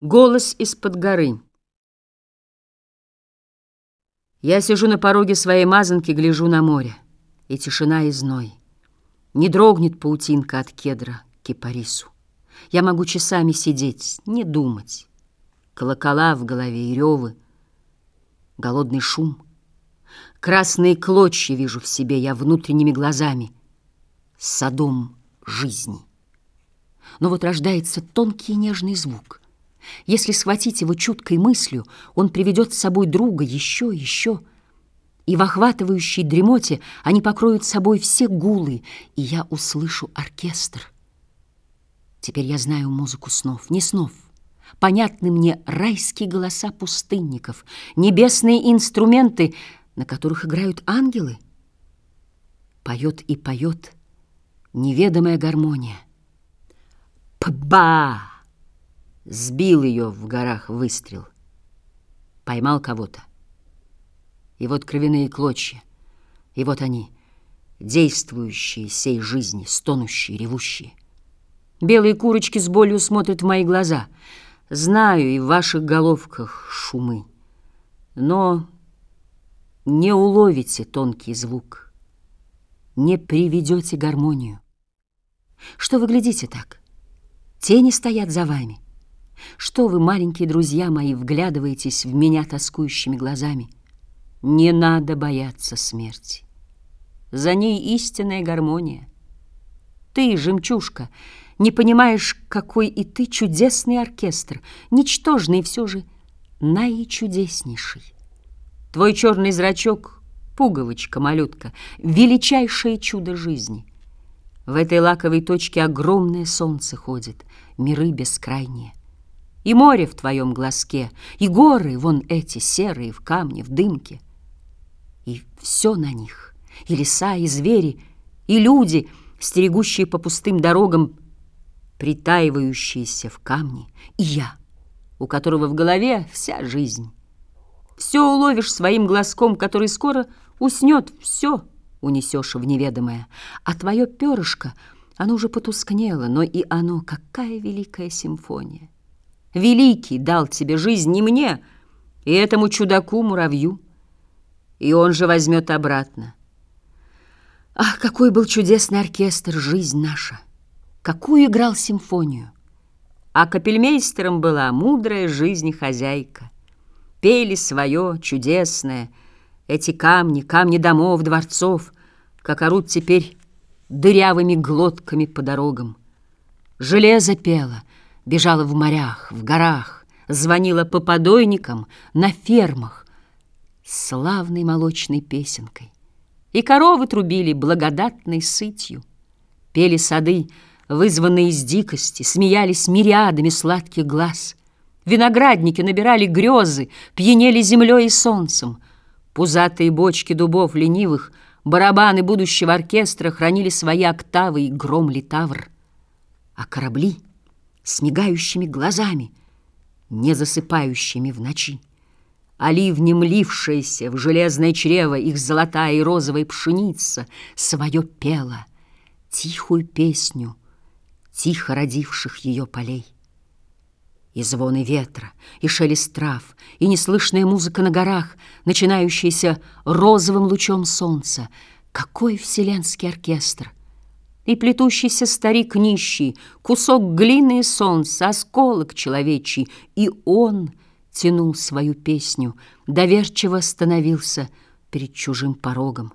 Голос из-под горы. Я сижу на пороге своей мазанки, гляжу на море, и тишина и зной. Не дрогнет паутинка от кедра к кипарису. Я могу часами сидеть, не думать. Колокола в голове и ревы, голодный шум. Красные клочья вижу в себе я внутренними глазами. Садом жизни. Но вот рождается тонкий и нежный звук — если схватить его чуткой мыслью, он приведет с собой друга еще, еще. И в охватывающей дремоте они покроют собой все гулы, и я услышу оркестр. Теперь я знаю музыку снов, не снов. Понятны мне райские голоса пустынников, небесные инструменты, на которых играют ангелы. Поет и поет неведомая гармония. Пба! Сбил ее в горах выстрел. Поймал кого-то. И вот кровяные клочья. И вот они, действующие сей жизни, стонущие, ревущие. Белые курочки с болью смотрят в мои глаза. Знаю и в ваших головках шумы. Но не уловите тонкий звук. Не приведете гармонию. Что вы глядите так? Тени стоят за вами. Что вы, маленькие друзья мои, вглядываетесь в меня тоскующими глазами? Не надо бояться смерти. За ней истинная гармония. Ты, жемчужка, не понимаешь, какой и ты чудесный оркестр, ничтожный и все же наичудеснейший. Твой черный зрачок — пуговочка, малютка, величайшее чудо жизни. В этой лаковой точке огромное солнце ходит, миры бескрайние. И море в твоем глазке, и горы, вон эти, серые, в камне, в дымке. И все на них, и леса, и звери, и люди, стерегущие по пустым дорогам, притаивающиеся в камне, и я, у которого в голове вся жизнь. Все уловишь своим глазком, который скоро уснет, все унесешь в неведомое, а твое перышко, оно уже потускнело, но и оно, какая великая симфония. Великий дал тебе жизнь не мне, и этому чудаку-муравью. И он же возьмет обратно. Ах, какой был чудесный оркестр, жизнь наша! Какую играл симфонию! А капельмейстером была мудрая жизнь хозяйка. Пели свое чудесное, эти камни, камни домов, дворцов, как орут теперь дырявыми глотками по дорогам. Железо пело, бежала в морях, в горах, звонила по подойникам, на фермах, славной молочной песенкой. И коровы трубили благодатной сытью. Пели сады, вызванные из дикости, смеялись мириадами сладких глаз. Виноградники набирали грезы, пьянели землей и солнцем. Пузатые бочки дубов ленивых, барабаны будущего оркестра хранили свои октавы и гром литавр. А корабли — с мигающими глазами, не засыпающими в ночи. Оливнем лившаяся в железное чрево их золотая и розовая пшеница свое пела, тихую песню тихо родивших ее полей. И звоны ветра, и шелест трав, и неслышная музыка на горах, начинающаяся розовым лучом солнца. Какой вселенский оркестр! И плетущийся старик нищий, Кусок глины и солнца, осколок человечий, И он тянул свою песню, Доверчиво становился перед чужим порогом.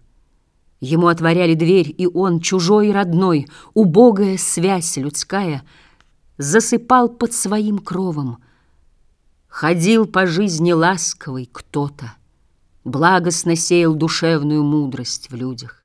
Ему отворяли дверь, и он, чужой и родной, Убогая связь людская, Засыпал под своим кровом. Ходил по жизни ласковый кто-то, Благостно сеял душевную мудрость в людях.